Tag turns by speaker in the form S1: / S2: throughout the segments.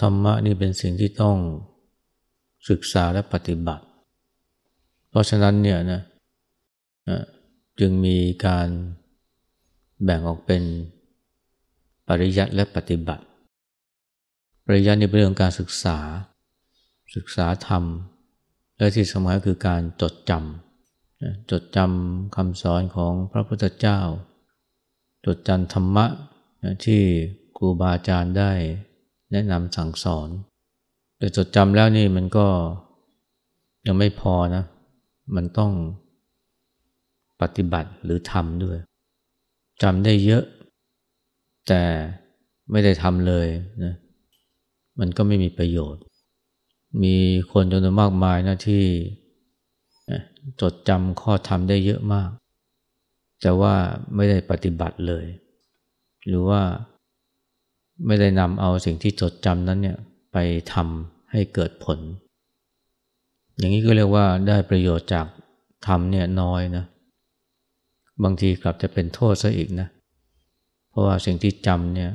S1: ธรรมะนี่เป็นสิ่งที่ต้องศึกษาและปฏิบัติ เพราะฉะนั้นเนี่ยนะจึงมีการแบ่งออกเป็นปริยัติและปฏิบัติ ปริยัตินี่เป็นเรื่องการศึกษา ศึกษาธรรม และที่สมัยคือการจดจำจดจำคำสอนของพระพุทธเจ้า จดจำธรรมะที่ครูบาอาจารย์ได้ แนะนำสั่งสอน แต่จดจำแล้วนี่มันก็ยังไม่พอนะ มันต้องปฏิบัติหรือทำด้วยจำได้เยอะ แต่ไม่ได้ทำเลยนะมันก็ไม่มีประโยชน์ มีคนจำนวนมากมายนะที่จดจำข้อธรรมได้เยอะมาก แต่ว่าไม่ได้ปฏิบัติเลย หรือว่า ไม่ได้นำเอาสิ่งที่จดจำนั้นเนี่ยไปทำให้เกิดผล อย่างนี้ก็เรียกว่าได้ประโยชน์จากธรรมเนี่ยน้อยนะ บางทีกลับจะเป็นโทษซะอีกนะ เพราะว่าสิ่งที่จำเนี่ย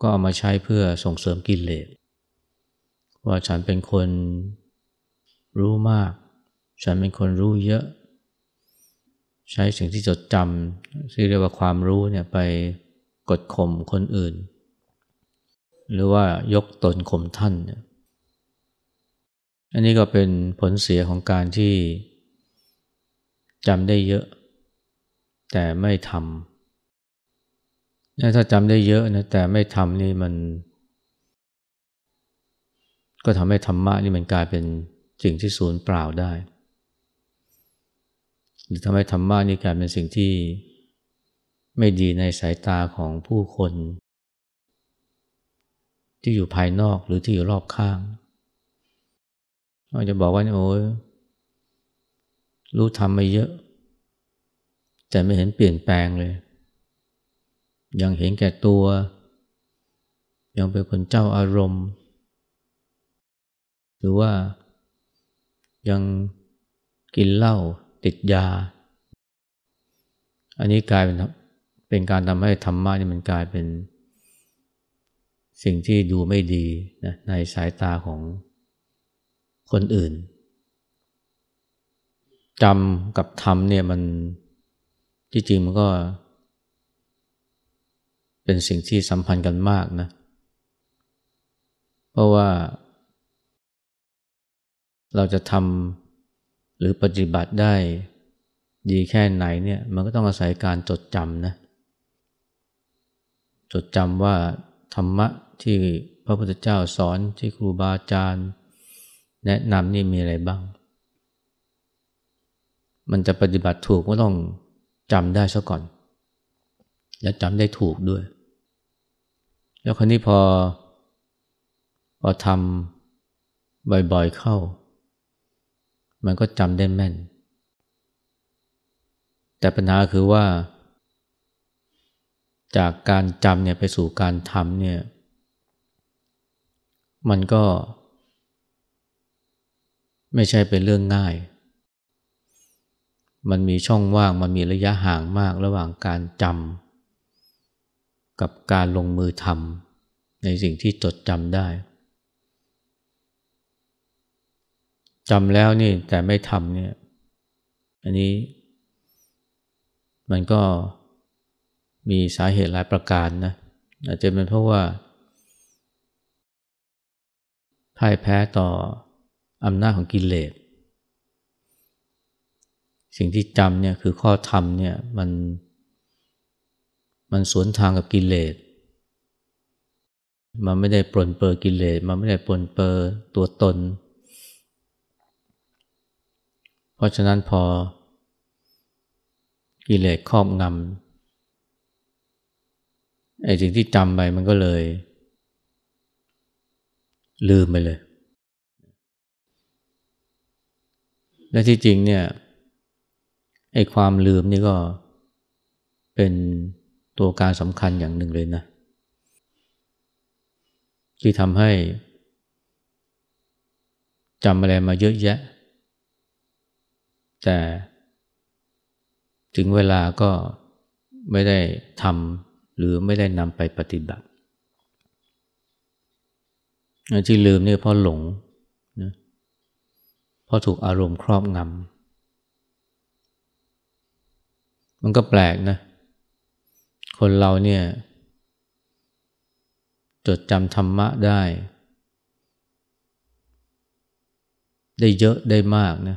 S1: ก็เอามาใช้เพื่อส่งเสริมกิเลส ว่าฉันเป็นคนรู้มาก ฉันเป็นคนรู้เยอะ ใช้สิ่งที่จดจำที่เรียกว่าความรู้เนี่ยไป กดข่มคนอื่น หรือว่ายกตนข่มท่าน อันนี้ก็เป็นผลเสียของการที่จำได้เยอะ แต่ไม่ทำถ้าจำได้เยอะนะแต่ไม่ทำนี่มัน ก็ทำให้ธรรมะนี่มันกลายเป็นสิ่งที่สูญเปล่าได้ หรือทำให้ธรรมะนี่กลายเป็นสิ่งที่ ไม่ดีในสายตาของผู้คน ที่อยู่ภายนอกหรือที่อยู่รอบข้างอาจจะบอกว่าโอ้ยรู้ทำมาเยอะ แต่ไม่เห็นเปลี่ยนแปลงเลย ยังเห็นแก่ตัว ยังเป็นคนเจ้าอารมณ์ หรือว่ายังกินเหล้าติดยา อันนี้กลายเป็น เป็นการทำให้ธรรมะนี่มันกลายเป็น สิ่งที่ดูไม่ดีนะในสายตาของคนอื่นจำกับธรรมเนี่ยมันที่จริงมันก็ เป็นสิ่งที่สัมพันธ์กันมากนะ เพราะว่า เราจะทำหรือปฏิบัติได้ดีแค่ไหนเนี่ย มันก็ต้องอาศัยการจดจำนะ จดจำว่าธรรมะที่พระพุทธเจ้าสอนที่ครูบาอาจารย์ แนะนำนี่มีอะไรบ้าง มันจะปฏิบัติถูกก็ต้องจำได้ซะก่อน และจำได้ถูกด้วย แล้วคนนี้พอ พอทำบ่อยๆเข้า มันก็จำได้แม่น แต่ปัญหาคือว่า จากการจำเนี่ยไปสู่การทำเนี่ย มันก็ ไม่ใช่เป็นเรื่องง่าย มันมีช่องว่างมันมีระยะห่างมากระหว่างการจำกับการลงมือทำในสิ่งที่จดจำได้จำแล้วนี่แต่ไม่ทำเนี่ย อันนี้ มันก็ มีสาเหตุหลายประการนะอาจจะเป็นเพราะว่าพ่ายแพ้ต่ออำนาจของกิเลส สิ่งที่จำเนี่ยคือข้อธรรมเนี่ยมันมันสวนทางกับกิเลส มันไม่ได้ปรนเปรอกิเลส มันไม่ได้ปรนเปรอตัวตน เพราะฉะนั้นพอกิเลสครอบงำ ไอ้สิ่งที่จำไปมันก็เลย ลืมไปเลย และที่จริงเนี่ยไอ้ความลืมนี่ก็เป็นตัวการสำคัญอย่างหนึ่งเลยนะ ที่ทำให้จำอะไรมาเยอะแยะ แต่ถึงเวลาก็ไม่ได้ทำ หรือไม่ได้นำไปปฏิบัติที่ลืมนี่เพราะหลงนะเพราะถูกอารมณ์ครอบงำมันก็แปลกนะ คนเราเนี่ย จดจำธรรมะได้ ได้เยอะได้มากนะ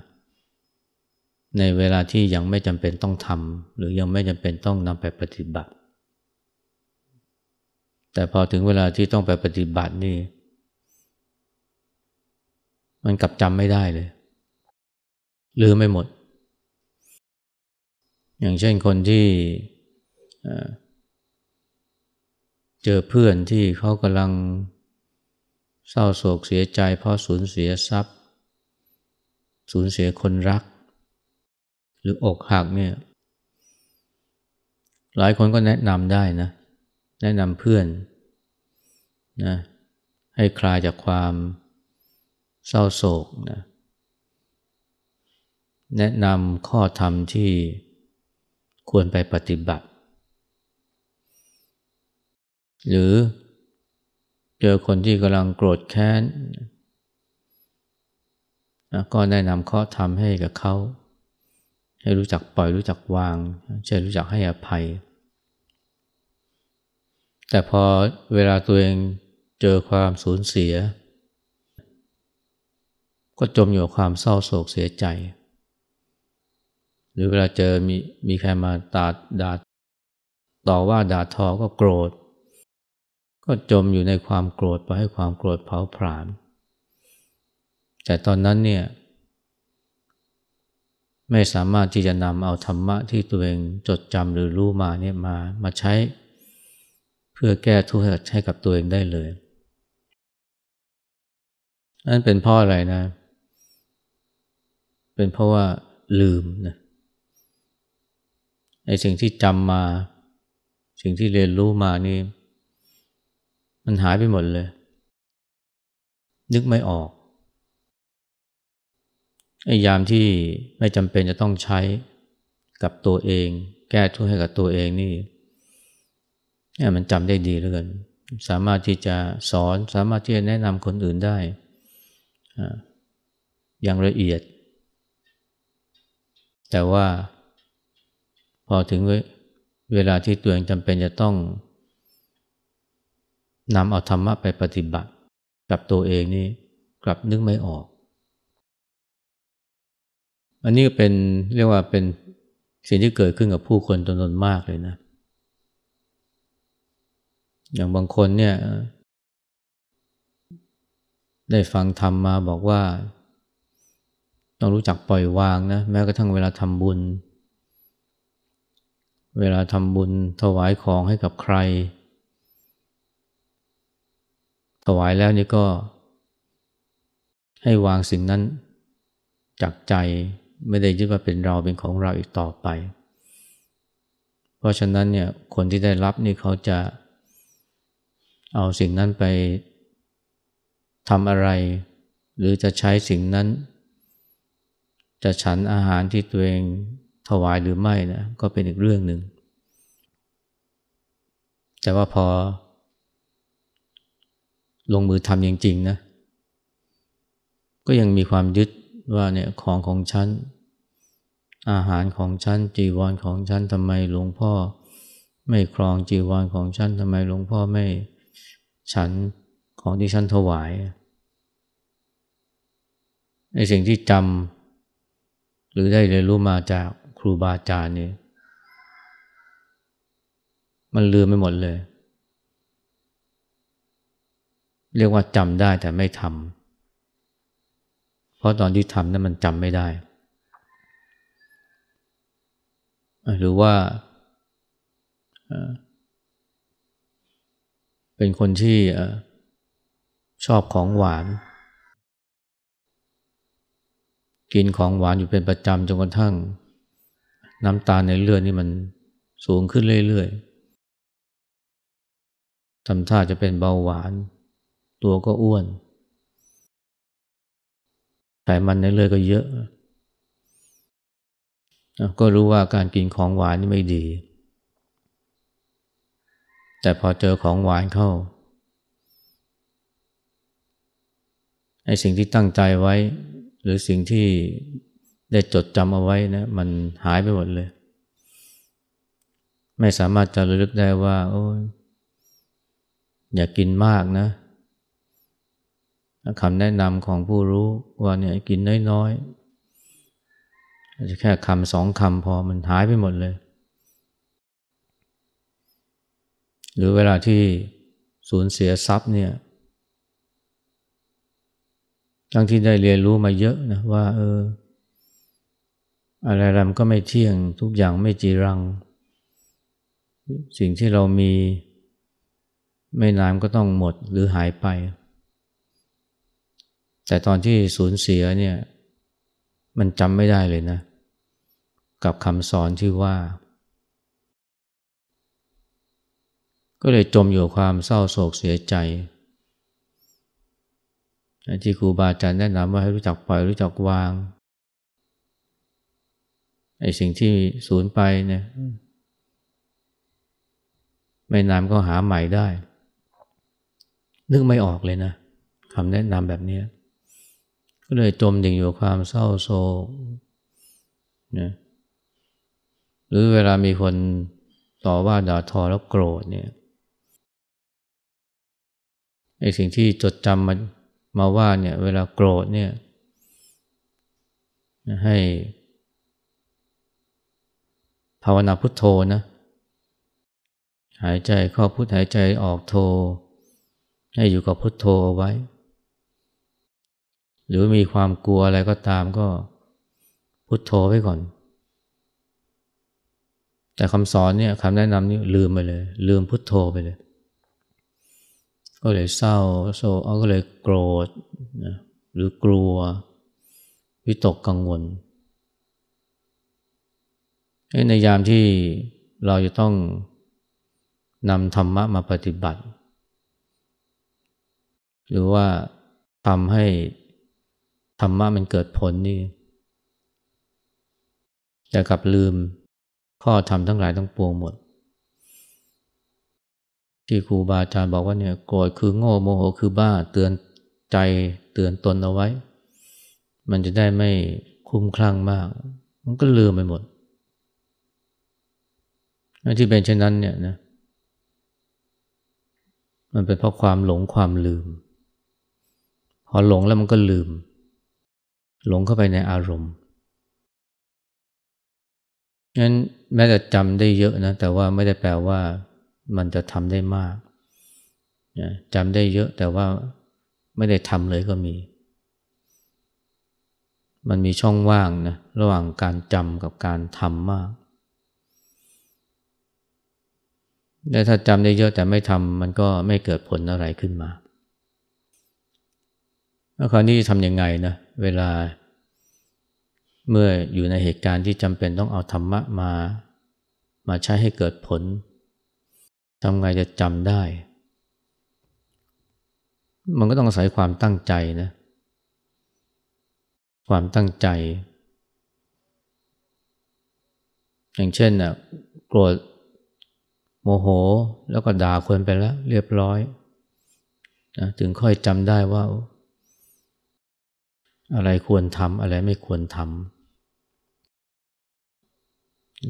S1: ในเวลาที่ยังไม่จำเป็นต้องทำหรือยังไม่จำเป็นต้องนำไปปฏิบัติ แต่พอถึงเวลาที่ต้องไปปฏิบัตินี่ มันกลับจำไม่ได้เลยลืมไม่หมด อย่างเช่นคนที่เจอเพื่อนที่เขากำลังเศร้าโศกเสียใจ เพราะสูญเสียทรัพย์ สูญเสียคนรัก หรืออกหักเนี่ย หลายคนก็แนะนำได้นะ แนะนำเพื่อนนะให้คลายจากความเศร้าโศกนะแนะนำข้อธรรมที่ควรไปปฏิบัติ หรือเจอคนที่กำลังโกรธแค้นก็แนะนำข้อธรรมให้กับเขา ให้รู้จักปล่อยรู้จักวางใช่รู้จักให้อภัย แต่พอเวลาตัวเองเจอความสูญเสีย ก็จมอยู่กับความเศร้าโศกเสียใจ หรือเวลาเจอมีมีใครมาตาด่าต่อว่าด่าทอก็โกรธ ก็จมอยู่ในความโกรธไปให้ความโกรธเผาผลาญแต่ตอนนั้นเนี่ยไม่สามารถที่จะนำเอาธรรมะที่ตัวเองจดจำหรือรู้มาเนี่ยมามาใช้ พื่อแก้ทุกข์ให้กับตัวเองได้เลยนั่นเป็นเพราะอะไรนะ เป็นเพราะว่าลืมนะไอ้สิ่งที่จำมา สิ่งที่เรียนรู้มานี่ มันหายไปหมดเลย นึกไม่ออกไอ้ยามที่ไม่จำเป็นจะต้องใช้กับตัวเอง แก้ทุกข์ให้กับตัวเองนี่ เนี่ยมันจำได้ดีเหลือเกินสามารถที่จะสอนสามารถที่จะแนะนำคนอื่นได้ อย่างละเอียด แต่ว่าพอถึงเวลาที่ตัวเองจำเป็นจะต้องนำเอาธรรมะไปปฏิบัติ กับตัวเองนี่กลับนึกไม่ออก อันนี้เป็นเรียกว่าเป็นสิ่งที่เกิดขึ้นกับผู้คนจำนวนมากเลยนะ อย่างบางคนเนี่ยได้ฟังธรรมมาบอกว่า ต้องรู้จักปล่อยวางนะแม้กระทั่งเวลาทำบุญ เวลาทำบุญถวายของให้กับใคร ถวายแล้วนี่ก็ ให้วางสิ่งนั้นจากใจไม่ได้ยึดว่าเป็นเราเป็นของเราอีกต่อไป เพราะฉะนั้นเนี่ยคนที่ได้รับนี่เขาจะ เอาสิ่งนั้นไปทำอะไร หรือจะใช้สิ่งนั้น จะฉันอาหารที่ตัวเองถวายหรือไม่นะก็เป็นอีกเรื่องหนึ่ง แต่ว่าพอ ลงมือทำจริงๆนะ ก็ยังมีความยึดว่าเนี่ยของของฉัน อาหารของฉัน จีวรของฉันทำไมหลวงพ่อ ไม่ครองจีวรของฉันทำไมหลวงพ่อไม่ ฉันของที่ฉันถวายในสิ่งที่จำหรือได้เรียนรู้มาจากครูบาอาจารย์นี่มันลืมไม่หมดเลย เรียกว่าจำได้แต่ไม่ทำเพราะตอนที่ทำนั้นมันจำไม่ได้ หรือว่า เป็นคนที่ชอบของหวาน กินของหวานอยู่เป็นประจำจนกระทั่ง น้ำตาในเลือดนี่มันสูงขึ้นเรื่อยๆทำท่าจะเป็นเบาหวาน ตัวก็อ้วนไขมันในเลือดก็เยอะ ก็รู้ว่าการกินของหวานนี่ไม่ดี แต่พอเจอของหวานเข้าไอ้สิ่งที่ตั้งใจไว้ หรือสิ่งที่ได้จดจำเอาไว้นะมันหายไปหมดเลย ไม่สามารถจะระลึกได้ว่า โอ้ยอย่ากกินมากนะคำแนะนำของผู้รู้ว่าเนี่ยกินน้อยๆอาจจะแค่คำสองคำพอมันหายไปหมดเลย หรือเวลาที่สูญเสียทรัพย์เนี่ยทั้งที่ได้เรียนรู้มาเยอะนะว่าเอออะไรๆมันก็ไม่เที่ยงทุกอย่างไม่จีรัง สิ่งที่เรามีไม่นานก็ต้องหมดหรือหายไป แต่ตอนที่สูญเสียเนี่ยมันจำไม่ได้เลยนะ กับคำสอนที่ว่า ก็เลยจมอยู่ความเศร้าโศกเสียใจที่ครูบาอาจารย์แนะนำว่าให้รู้จักปล่อยรู้จักวางไอ้สิ่งที่สูญไปเนี่ยไม่นานก็หาใหม่ได้ นึกไม่ออกเลยนะคำแนะนำแบบนี้ก็เลยจมดิ่งอยู่ความเศร้าโศกนะหรือเวลามีคนต่อว่าด่าทอแล้วโกรธเนี่ย ไอ้สิ่งที่จดจำมามาว่าเนี่ยเวลาโกรธเนี่ยให้ภาวนาพุทโธนะ หายใจเข้าพุทหายใจออกโธ ให้อยู่กับพุทโธเอาไว้ หรือมีความกลัวอะไรก็ตามก็พุทโธไว้ก่อน แต่คำสอนเนี่ยคำแนะนำนี่ลืมไปเลย ลืมพุทโธไปเลย ก็เลยเศร้าโศกก็เลยโกรธนะหรือกลัว วิตกกังวลในยามที่เราจะต้องนำธรรมะมาปฏิบัติ หรือว่าทำให้ธรรมะมันเกิดผลนี่แต่กลับลืมข้อธรรมทั้งหลายทั้งปวงหมด ที่ครูบาอาจารย์บอกว่าเนี่ยโกรธคือโง่โมโหคือบ้าเตือนใจเตือนตนเอาไว้ มันจะได้ไม่คุ้มคลั่งมาก มันก็ลืมไปหมดที่เป็นเช่นนั้นเนี่ยนะมันเป็นเพราะความหลงความลืม พอหลงแล้วมันก็ลืม หลงเข้าไปในอารมณ์งั้นแม้แต่จำได้เยอะนะ แต่ว่าไม่ได้แปลว่า มันจะทำได้มากจำได้เยอะแต่ว่าไม่ได้ทำเลยก็มี มันมีช่องว่างนะระหว่างการจำกับการทำมากและถ้าจำได้เยอะแต่ไม่ทำมันก็ไม่เกิดผลอะไรขึ้นมาแล้วคราวนี้ทำยังไงนะเวลา เมื่ออยู่ในเหตุการณ์ที่จำเป็นต้องเอาธรรมะมา มาใช้ให้เกิดผล ทำไงจะจำได้ มันก็ต้องอาศัยความตั้งใจนะ ความตั้งใจ อย่างเช่นน่ะโกรธโมโหแล้วก็ด่าคนไปแล้วเรียบร้อยนะถึงค่อยจำได้ว่า อะไรควรทำอะไรไม่ควรทำ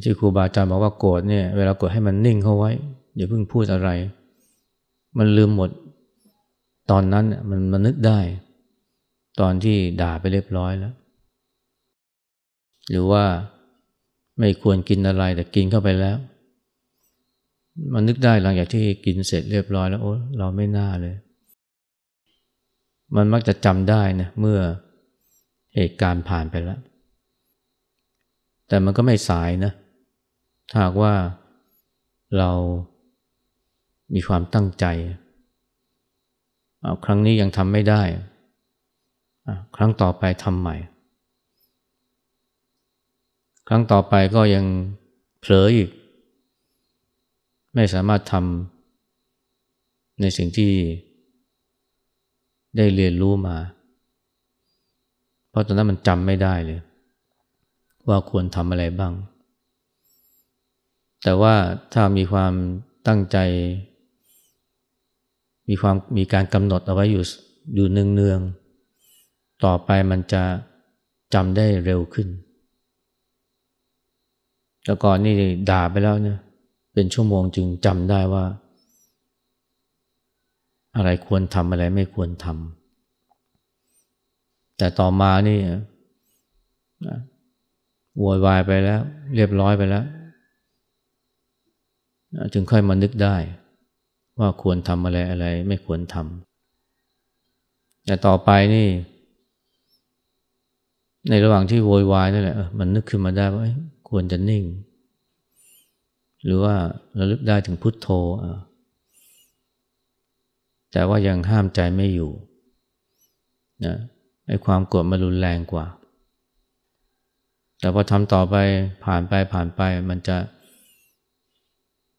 S1: ที่ครูบาอาจารย์บอกว่าโกรธเนี่ย เวลาโกรธให้มันนิ่งเข้าไว้ อย่าเพิ่งพูดอะไร มันลืมหมด ตอนนั้นมันมันนึกได้ ตอนที่ด่าไปเรียบร้อยแล้ว หรือว่าไม่ควรกินอะไรแต่กินเข้าไปแล้ว มันนึกได้หลังจากที่กินเสร็จเรียบร้อยแล้วโอ้เราไม่น่าเลย มันมักจะจำได้นะเมื่อเหตุการณ์ผ่านไปแล้ว แต่มันก็ไม่สายนะ ถ้าหากว่าเรา มีความตั้งใจครั้งนี้ยังทำไม่ได้ ครั้งต่อไปทำใหม่ ครั้งต่อไปก็ยังเผลออีก ไม่สามารถทำในสิ่งที่ได้เรียนรู้มา เพราะตอนนั้นมันจำไม่ได้เลย ว่าควรทำอะไรบ้าง แต่ว่าถ้ามีความตั้งใจ มีความมีการกำหนดเอาไว้อยู่อยู่เนืองๆต่อไปมันจะจำได้เร็วขึ้นแต่ก่อนนี่ด่าไปแล้วเนี่ยเป็นชั่วโมงจึงจำได้ว่า อะไรควรทำอะไรไม่ควรทำแต่ต่อมานี่โวยวายไปแล้ว เรียบร้อยไปแล้ว จึงค่อยมานึกได้ ว่าควรทำอะไรอะไร ไม่ควรทำแต่ต่อไปนี่ ในระหว่างที่โวยวายนั่นแหละมันนึกขึ้นมาได้ว่าควรจะนิ่ง หรือว่าระลึกได้ถึงพุทโธแต่ว่ายังห้ามใจไม่อยู่นะไอ้ความโกรธมันรุนแรงกว่า แต่พอทำต่อไปผ่านไปผ่านไปมันจะ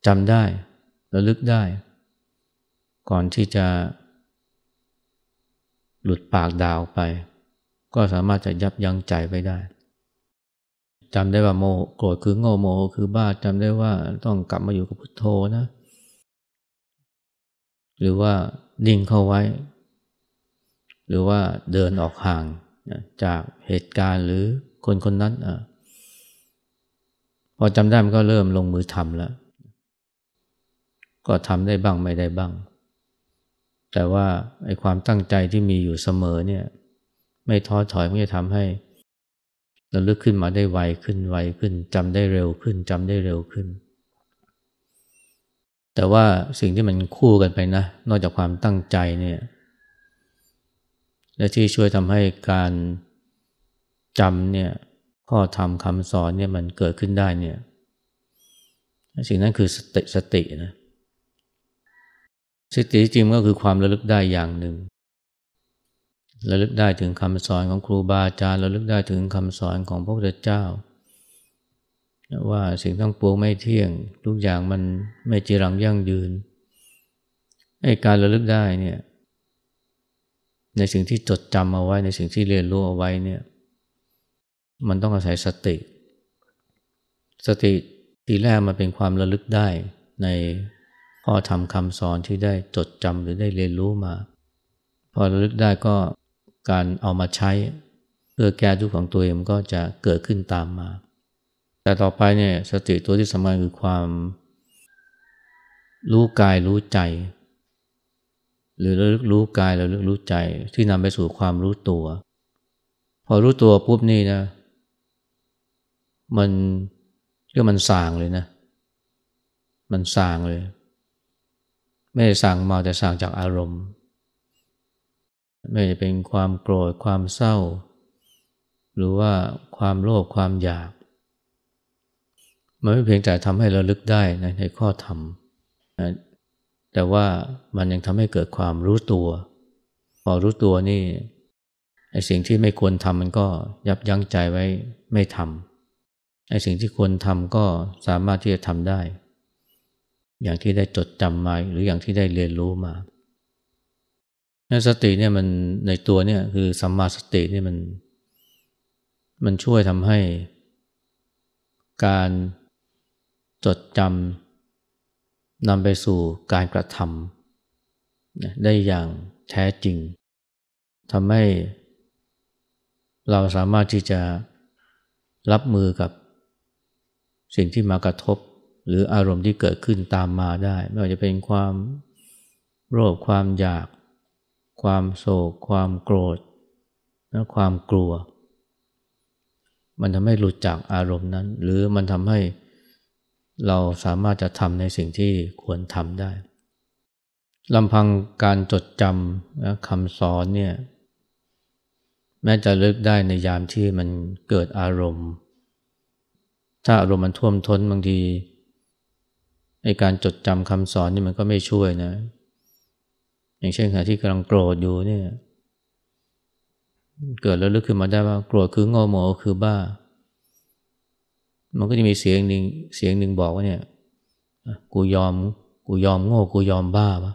S1: จำได้ระลึกได้ ก่อนที่จะหลุดปากดาวไป ก็สามารถจะยับยั้งใจไว้ได้จำได้ว่าโมโกรธคือโง่โมคือบ้าจำได้ว่าต้องกลับมาอยู่กับพุทโธนะ หรือว่าดิ่งเข้าไว้ หรือว่าเดินออกห่างจากเหตุการณ์หรือคนคนนั้นอพอจำได้มันก็เริ่มลงมือทำแล้ว ก็ทำได้บ้างไม่ได้บ้าง แต่ว่าไอ้ความตั้งใจที่มีอยู่เสมอเนี่ย ไม่ท้อถอยมันจะทำให้ระลึกขึ้นมาได้ไวขึ้นไวขึ้นจำได้เร็วขึ้นจำได้เร็วขึ้น แต่ว่าสิ่งที่มันคู่กันไปนะ นอกจากความตั้งใจเนี่ย และที่ช่วยทำให้การจำเนี่ยข้อธรรมคำสอนเนี่ยมันเกิดขึ้นได้เนี่ย สิ่งนั้นคือสติสตินะ สติจริงก็คือความระลึกได้อย่างหนึ่งระลึกได้ถึงคำสอนของครูบาอาจารย์ระลึกได้ถึงคำสอนของพระพุทธเจ้า ว่าสิ่งทั้งปวงไม่เที่ยง ทุกอย่างมันไม่จีรังยั่งยืนไอ้การระลึกได้เนี่ยในสิ่งที่จดจำเอาไว้ในสิ่งที่เรียนรู้เอาไว้เนี่ยมันต้องอาศัยสติ สติทีแรกมันเป็นความระลึกได้ใน ข้อธรรมคำสอนที่ได้จดจำหรือได้เรียนรู้มา พอระลึกได้ก็การเอามาใช้ เพื่อแก้ทุกข์ของตัวเองก็จะเกิดขึ้นตามมา แต่ต่อไปเนี่ยสติตัวที่สำคัญคือความ รู้กายรู้ใจ หรือระลึกรู้กายระลึกรู้ใจที่นำไปสู่ความรู้ตัว พอรู้ตัวปุ๊บนี่นะ มันเรียกมันสางเลยนะ มันสางเลย ไม่ได้สางมาแต่สางจากอารมณ์ ไม่จะเป็นความโกรธความเศร้า หรือว่าความโลภความอยาก มันไม่เพียงแต่ทำให้เราลึกได้นะในข้อธรรมนะแต่ว่ามันยังทำให้เกิดความรู้ตัว พอรู้ตัวนี่ไอ้สิ่งที่ไม่ควรทำมันก็ยับยั้งใจไว้ไม่ทำไอ้สิ่งที่ควรทำก็สามารถที่จะทำได้ อย่างที่ได้จดจำมาหรืออย่างที่ได้เรียนรู้มาสติเนี่ยมันในตัวเนี่ยคือสัมมาสติเนี่ยมันมันช่วยทำให้ การจดจำนำไปสู่การกระทำได้อย่างแท้จริงทำให้เราสามารถที่จะรับมือกับสิ่งที่มากระทบ หรืออารมณ์ที่เกิดขึ้นตามมาได้ ไม่ว่าจะเป็นความโลภความอยาก ความโศก ความโกรธและความกลัว มันทำให้หลุดจากอารมณ์นั้น หรือมันทำให้เราสามารถจะทำในสิ่งที่ควรทำได้ลำพังการจดจำและคำสอนเนี่ยแม้จะเลิกได้ในยามที่มันเกิดอารมณ์ ถ้าอารมณ์มันท่วมท้นบางที ในการจดจำคำสอนนี่มันก็ไม่ช่วยนะ อย่างเช่นขณะที่กำลังโกรธอยู่เนี่ย เกิดแล้วลึกขึ้นมาได้ว่าโกรธคือโง่โมคือบ้า มันก็จะมีเสียงหนึ่งเสียงหนึ่งบอกว่าเนี่ยกูยอมกูยอมโง่กูยอมบ้าวะ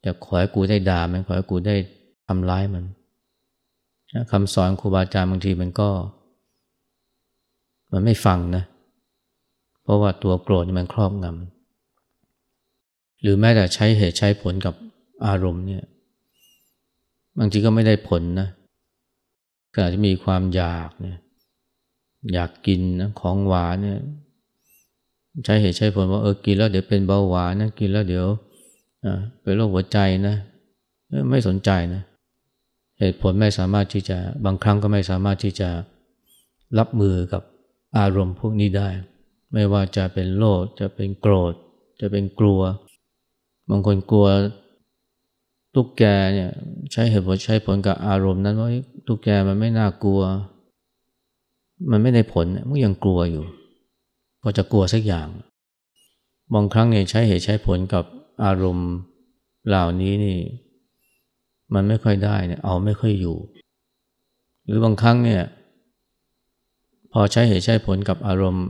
S1: แต่ขอให้กูได้ด่ามันขอให้กูได้ทำร้ายมันคำสอนครูบาอาจารย์บางทีมันก็ มันไม่ฟังนะ เพราะว่าตัวโกรธมันครอบงำ รือแม้แต่ใช้เหตุใช้ผลกับอารมณ์เนี่ยบางทีก็ไม่ได้ผลนะขณะที่มีความอยากเนี่ยอยากกินนะของหวานเนี่ยใช้เหตุใช้ผลว่าเออกินแล้วเดี๋ยวเป็นเบาหวานนะกินแล้วเดี๋ยวเป็นโรคหัวใจนะไม่สนใจนะเหตุผลไม่สามารถที่จะบางครั้งก็ไม่สามารถที่จะรับมือกับอารมณ์พวกนี้ได้ ไม่ว่าจะเป็นโลภจะเป็นโกรธ จะเป็นกลัว บางคนกลัวตุ๊กแกเนี่ยใช้เหตุผลใช้ผลกับอารมณ์นั้นว่าตุ๊กแกมันไม่น่ากลัว มันไม่ได้ผลมันยังกลัวอยู่ ก็จะกลัวสักอย่าง บางครั้งเนี่ยใช้เหตุใช้ผลกับอารมณ์เหล่านี้นี่ มันไม่ค่อยได้เนี่ยเอาไม่ค่อยอยู่ หรือบางครั้งเนี่ย พอใช้เหตุใช้ผลกับอารมณ์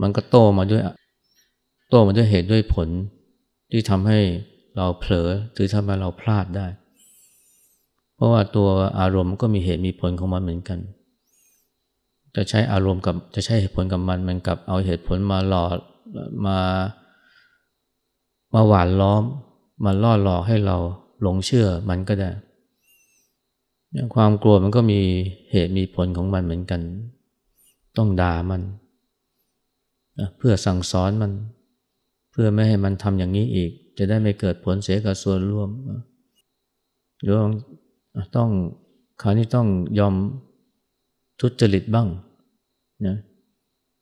S1: มันก็โตมาด้วย โตมาด้วยเหตุด้วยผล ที่ทำให้เราเผลอหรือทำให้เราพลาดได้ เพราะว่าตัวอารมณ์ก็มีเหตุมีผลของมันเหมือนกัน จะใช้อารมณ์กับจะใช้เหตุผลกับมันมันกับเอาเหตุผลมาหลอกมามาหวานล้อมมาล่อหลอกให้เราหลงเชื่อมันก็ได้ความกลัวมันก็มีเหตุมีผลของมันเหมือนกัน ต้องด่ามัน เพื่อสั่งสอนมัน พื่อไม่ให้มันทำอย่างนี้อีก จะได้ไม่เกิดผลเสียกับส่วนรวมหรือต้องคราวนี้ต้องยอมทุจริตบ้างนะ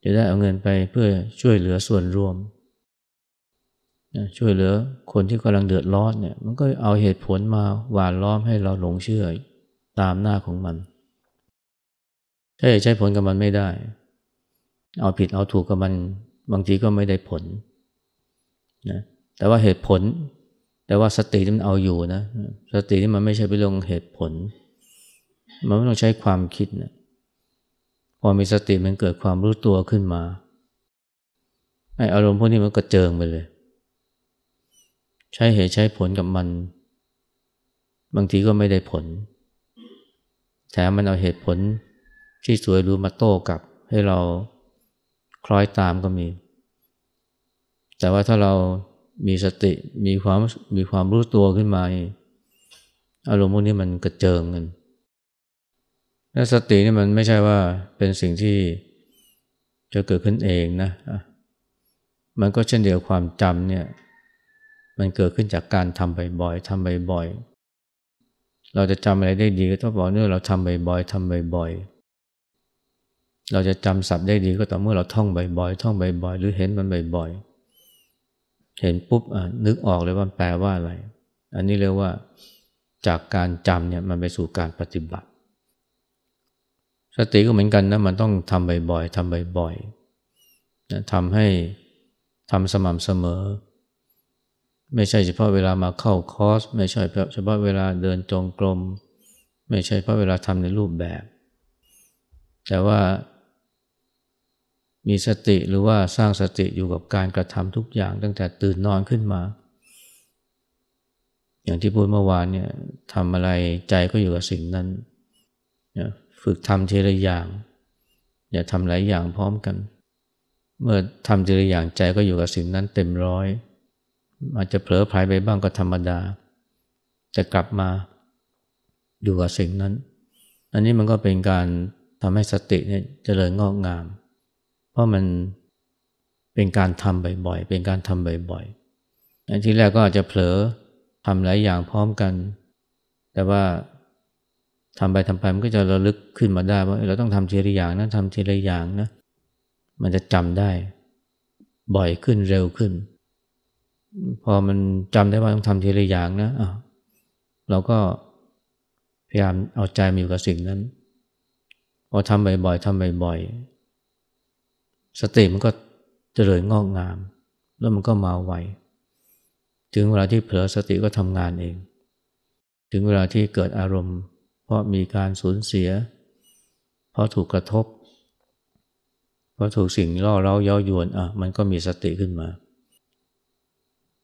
S1: จะได้เอาเงินไปเพื่อช่วยเหลือส่วนรวมนะช่วยเหลือคนที่กำลังเดือดร้อนเนี่ยมันก็เอาเหตุผลมาหวานล้อมให้เราหลงเชื่อตามหน้าของมันใช่ใช้ผลกับมันไม่ได้ เอาผิดเอาถูกกับมันบางทีก็ไม่ได้ผล นะแต่ว่าเหตุผล แต่ว่าสติที่มันเอาอยู่นะ สติที่มันไม่ใช่ไปลงเหตุผล มันไม่ต้องใช้ความคิดนะพอมีสติมันเกิดความรู้ตัวขึ้นมาไออารมณ์พวกนี้มันก็เจิงไปเลย ใช้เหตุใช้ผลกับมัน บางทีก็ไม่ได้ผลแถมมันเอาเหตุผลที่สวยรู้มาโต้กับ ให้เราคล้อยตามก็มี แต่ว่าถ้าเรามีสติมีความมีความรู้ตัวขึ้นมา อารมณ์พวกนี้มันกระเจิงกันและสตินี่มันไม่ใช่ว่าเป็นสิ่งที่จะเกิดขึ้นเองนะ มันก็เช่นเดียวความจำเนี่ย มันเกิดขึ้นจากการทำบ่อยๆทำบ่อยๆ เราจะจำอะไรได้ดีก็ต้องบอกเนื่อเราทำบ่อยๆทำบ่อยๆ เราจะจำศัพท์ได้ดีก็ต่อเมื่อเราท่องบ่อยๆ ท่องบ่อยๆ หรือเห็นมันบ่อยๆ เห็นปุ๊บนึกออกเลยว่าแปลว่าอะไร อันนี้เรียกว่าจากการจำเนี่ยมันไปสู่การปฏิบัติ สติก็เหมือนกันนะมันต้องทำบ่อยๆทำบ่อยๆนะทำให้ทำสม่ำเสมอ ไม่ใช่เฉพาะเวลามาเข้าคอร์ส ไม่ใช่เฉพาะเวลาเดินจงกรม ไม่ใช่เฉพาะเวลาทำในรูปแบบ แต่ว่า มีสติหรือว่าสร้างสติอยู่กับการกระทำทุกอย่างตั้งแต่ตื่นนอนขึ้นมา อย่างที่พูดเมื่อวานเนี่ยทำอะไรใจก็อยู่กับสิ่งนั้นฝึกทำทีละอย่าง อย่าทำหลายอย่างพร้อมกัน เมื่อทำทีละอย่างใจก็อยู่กับสิ่งนั้นเต็มร้อยอาจจะเผลอพลายไปบ้างก็ธรรมดา แต่กลับมาอยู่กับสิ่งนั้น อันนี้มันก็เป็นการทำให้สติเนี่ยเจริญงอกงาม เพราะมันเป็นการทำบ่อยๆ เป็นการทำบ่อยๆอันที่แรกก็อาจจะเผลอทำหลายอย่างพร้อมกัน แต่ว่าทำไปทำไปมันก็จะระลึกขึ้นมาได้ว่าเราต้องทำทีละอย่างนะทำทีละอย่างนะ มันจะจำได้ บ่อยขึ้นเร็วขึ้น พอมันจำได้ว่าต้องทำทีละอย่างนะะเราก็พยายามเอาใจมาอยู่กับสิ่งนั้น พอทำบ่อยๆทำบ่อยๆ สติมันก็เจริญงอกงาม แล้วมันก็มาไวถึงเวลาที่เผลอสติก็ทำงานเอง ถึงเวลาที่เกิดอารมณ์ เพราะมีการสูญเสีย เพราะถูกกระทบ เพราะถูกสิ่งล่อเร้าเย้ายวนอะมันก็มีสติขึ้นมา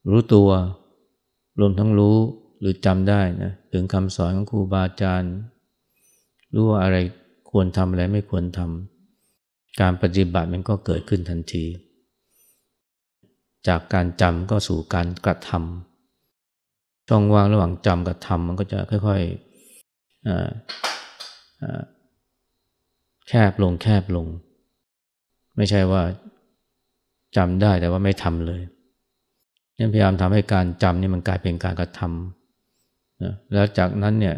S1: รู้ตัวรวมทั้งรู้หรือจำได้นะถึงคำสอนของครูบาอาจารย์ รู้ว่าอะไรควรทำอะไรไม่ควรทำ การปฏิบัติมันก็เกิดขึ้นทันที จากการจำก็สู่การกระทำช่องว่างระหว่างจำกับทำมันก็จะค่อยๆแคบลงแคบลง ไม่ใช่ว่าจำได้แต่ว่าไม่ทำเลยพยายามทำให้การจำนี่มันกลายเป็นการกระทำนะแล้วจากนั้นเนี่ย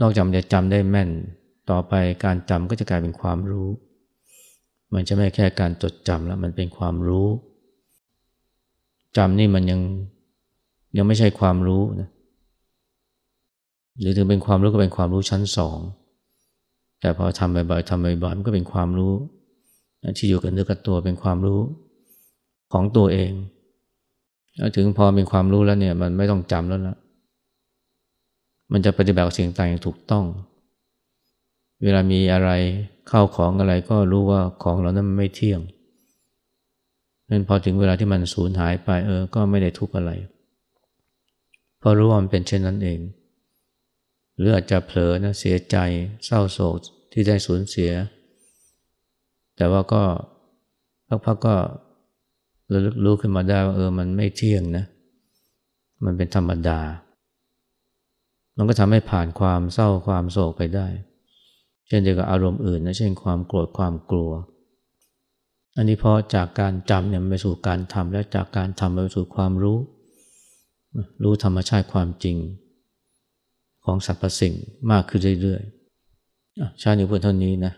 S1: นอกจากจะจำได้แม่น ต่อไปการจำก็จะกลายเป็นความรู้ มันจะไม่แค่การจดจำแล้วมันเป็นความรู้จำนี่มันยังยังไม่ใช่ความรู้นะหรือถึงเป็นความรู้ก็เป็นความรู้ชั้นสองแต่พอทำบ่อยๆทำบ่อยๆมันก็เป็นความรู้ที่อยู่กับเนื้อกับตัวเป็นความรู้ของตัวเองถึงพอเป็นความรู้แล้วเนี่ยมันไม่ต้องจำแล้วนะมันจะปฏิบัติสิ่งต่างอย่างถูกต้อง เวลามีอะไรเข้าของอะไรก็รู้ว่าของเรานั้นมันไม่เที่ยงนั้นพอถึงเวลาที่มันสูญหายไปเออ ก็ไม่ได้ทุกข์อะไร เพราะรู้ว่ามันเป็นเช่นนั้นเอง หรืออาจจะเผลอนะเสียใจเศร้าโศกที่ได้สูญเสีย แต่ว่าก็พักๆก็ระลึกรู้ขึ้นมาได้ว่าเออมันไม่เที่ยงนะ มันเป็นธรรมดา มันก็ทำให้ผ่านความเศร้าความโศกไปได้ เช่นเดียวกับอารมณ์อื่นนะเช่นความโกรธความกลัว อันนี้เพราะจากการจำเนี่ยไปสู่การทำและจากการทำไปสู่ความรู้ รู้ธรรมชาติความจริง ของสรรพสิ่งมากขึ้นเรื่อยๆชาตินี้เพื่อนเท่านี้นะ